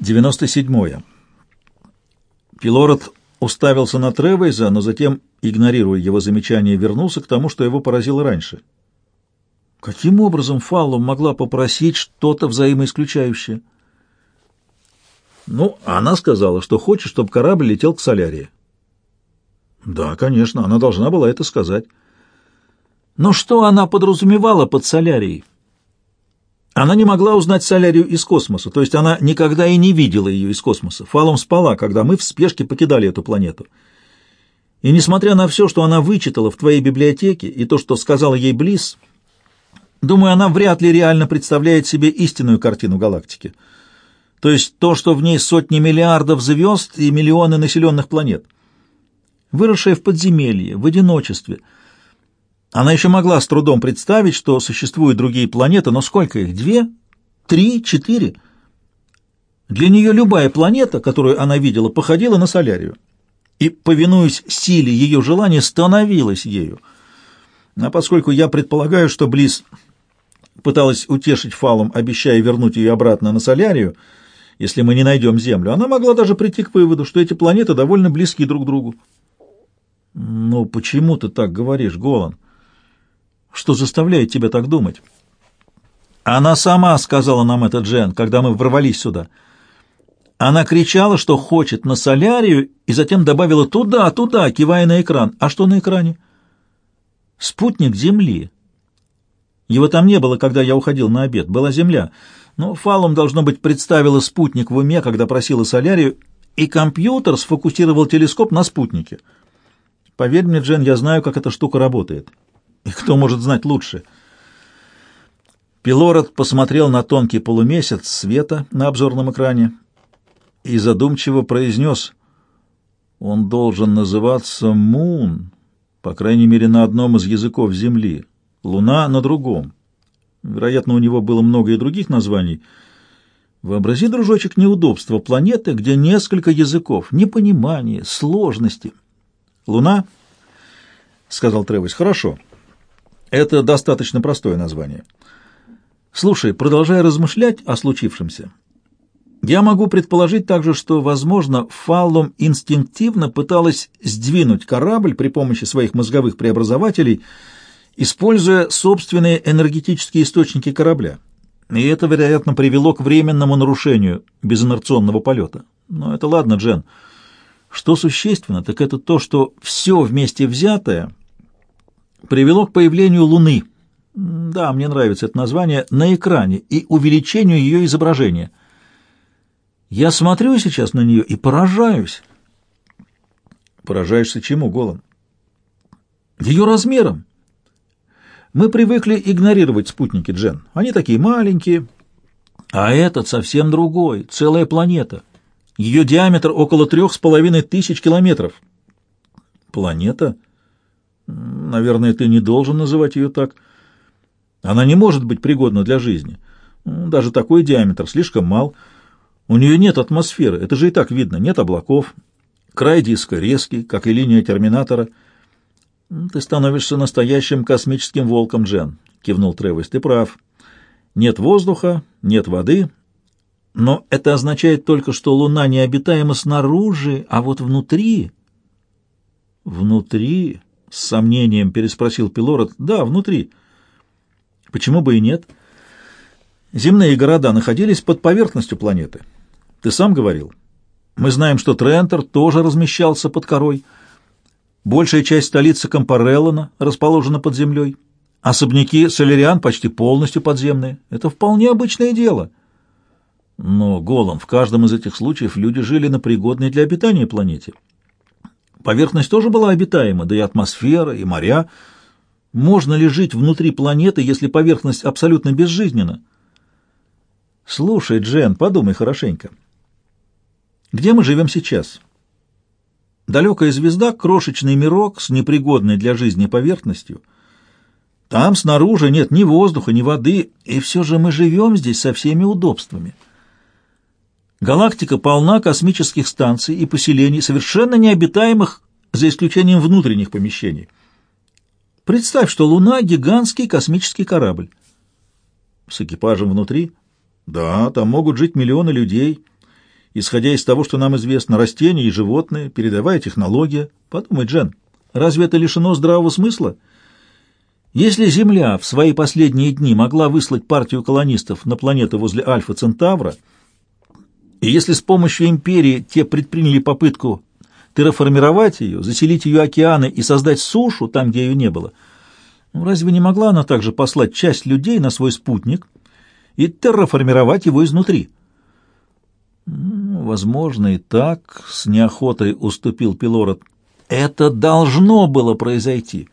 97. Пилород уставился на Тревейза, но затем, игнорируя его замечание, вернулся к тому, что его поразило раньше. Каким образом Фаллум могла попросить что-то взаимоисключающее? Ну, она сказала, что хочет, чтобы корабль летел к Солярии. Да, конечно, она должна была это сказать. Но что она подразумевала под Солярией? Она не могла узнать Солярию из космоса, то есть она никогда и не видела ее из космоса. Фалом спала, когда мы в спешке покидали эту планету. И несмотря на все, что она вычитала в твоей библиотеке, и то, что сказала ей Близ, думаю, она вряд ли реально представляет себе истинную картину галактики. То есть то, что в ней сотни миллиардов звезд и миллионы населенных планет. Выросшая в подземелье, в одиночестве – она еще могла с трудом представить, что существуют другие планеты, но сколько их? Две? Три? Четыре? Для нее любая планета, которую она видела, походила на Солярию. И, повинуясь силе ее желания, становилась ею. А поскольку я предполагаю, что Близ пыталась утешить Фалом, обещая вернуть ее обратно на Солярию, если мы не найдем Землю, она могла даже прийти к выводу, что эти планеты довольно близки друг к другу. «Ну, почему ты так говоришь, Голан?» Что заставляет тебя так думать? Она сама сказала нам это, Джен, когда мы ворвались сюда. Она кричала, что хочет на солярию, и затем добавила «туда, туда», кивая на экран. А что на экране? Спутник Земли. Его там не было, когда я уходил на обед. Была Земля. Но Фалом, должно быть, представила спутник в уме, когда просила солярию, и компьютер сфокусировал телескоп на спутнике. Поверь мне, Джен, я знаю, как эта штука работает. И кто может знать лучше? Пилород посмотрел на тонкий полумесяц света на обзорном экране и задумчиво произнес, «Он должен называться Мун, по крайней мере, на одном из языков Земли, Луна на другом. Вероятно, у него было много и других названий. Вообрази, дружочек, неудобство планеты, где несколько языков, непонимание, сложности. Луна, — сказал Тревис, — хорошо. Это достаточно простое название. Слушай, продолжая размышлять о случившемся, я могу предположить также, что, возможно, Фаллом инстинктивно пыталась сдвинуть корабль при помощи своих мозговых преобразователей, используя собственные энергетические источники корабля. И это, вероятно, привело к временному нарушению безинерционного полета. Но это ладно, Джен. Что существенно, так это то, что все вместе взятое привело к появлению Луны. Да, мне нравится это название, на экране и увеличению ее изображения. Я смотрю сейчас на нее и поражаюсь. Поражаешься чему, Голан? Ее размером. Мы привыкли игнорировать спутники, Джен. Они такие маленькие. А этот совсем другой, целая планета. Ее диаметр около трех с половиной тысяч километров. Планета? Наверное, ты не должен называть ее так. Она не может быть пригодна для жизни. Даже такой диаметр слишком мал. У нее нет атмосферы, это же и так видно, нет облаков. Край диска резкий, как и линия терминатора. Ты становишься настоящим космическим волком, Джен, кивнул Тревис. Ты прав. Нет воздуха, нет воды, но это означает только, что Луна необитаема снаружи, а вот внутри... Внутри... — с сомнением переспросил Пилород. «Да, внутри». «Почему бы и нет?» «Земные города находились под поверхностью планеты. Ты сам говорил. Мы знаем, что Трентер тоже размещался под корой. Большая часть столицы Компареллона расположена под землей. Особняки Соляриан почти полностью подземные. Это вполне обычное дело». Но, Голан, в каждом из этих случаев люди жили на пригодной для обитания планете. Поверхность тоже была обитаема, да и атмосфера, и моря. Можно ли жить внутри планеты, если поверхность абсолютно безжизненна? Слушай, Джен, подумай хорошенько. Где мы живем сейчас? Далекая звезда — крошечный мирок с непригодной для жизни поверхностью. Там снаружи нет ни воздуха, ни воды, и все же мы живем здесь со всеми удобствами. Галактика полна космических станций и поселений, совершенно необитаемых, за исключением внутренних помещений. Представь, что Луна — гигантский космический корабль. С экипажем внутри? Да, там могут жить миллионы людей. исходя из того, что нам известно, растения и животные, передовая технология. Подумай, Джен, разве это лишено здравого смысла? Если Земля в свои последние дни могла выслать партию колонистов на планету возле Альфа Центавра, и если с помощью империи те предприняли попытку терраформировать ее, заселить ее океаны и создать сушу там, где ее не было, ну, разве не могла она также послать часть людей на свой спутник и терраформировать его изнутри? Ну, возможно, и так, с неохотой уступил Пилород. Это должно было произойти.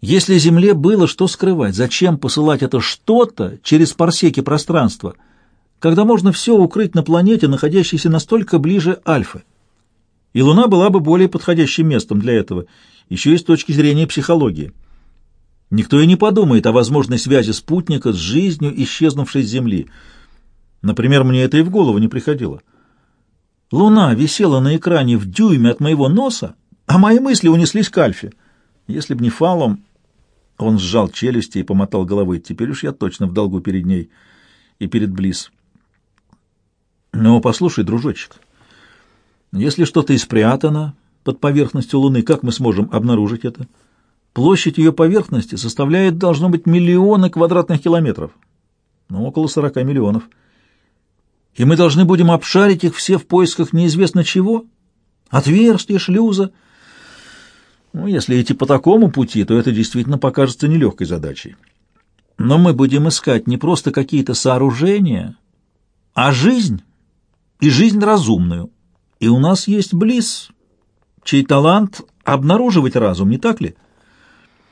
Если Земле было что скрывать, зачем посылать это что-то через парсеки пространства, когда можно все укрыть на планете, находящейся настолько ближе Альфы? И Луна была бы более подходящим местом для этого, еще и с точки зрения психологии. Никто и не подумает о возможной связи спутника с жизнью, исчезнувшей с Земли. Например, мне это и в голову не приходило. Луна висела на экране в дюйме от моего носа, а мои мысли унеслись к Альфе. Если б не фалом, он сжал челюсти и помотал головой. Теперь уж я точно в долгу перед ней и перед Близ. Ну, послушай, дружочек, если что-то и спрятано под поверхностью Луны, как мы сможем обнаружить это? Площадь ее поверхности составляет, должно быть, миллионы квадратных километров. Ну, около сорока миллионов. И мы должны будем обшарить их все в поисках неизвестно чего? Отверстия, шлюза — ну, если идти по такому пути, то это действительно покажется нелегкой задачей. Но мы будем искать не просто какие-то сооружения, а жизнь, и жизнь разумную. И у нас есть Близ, чей талант обнаруживать разум, не так ли?»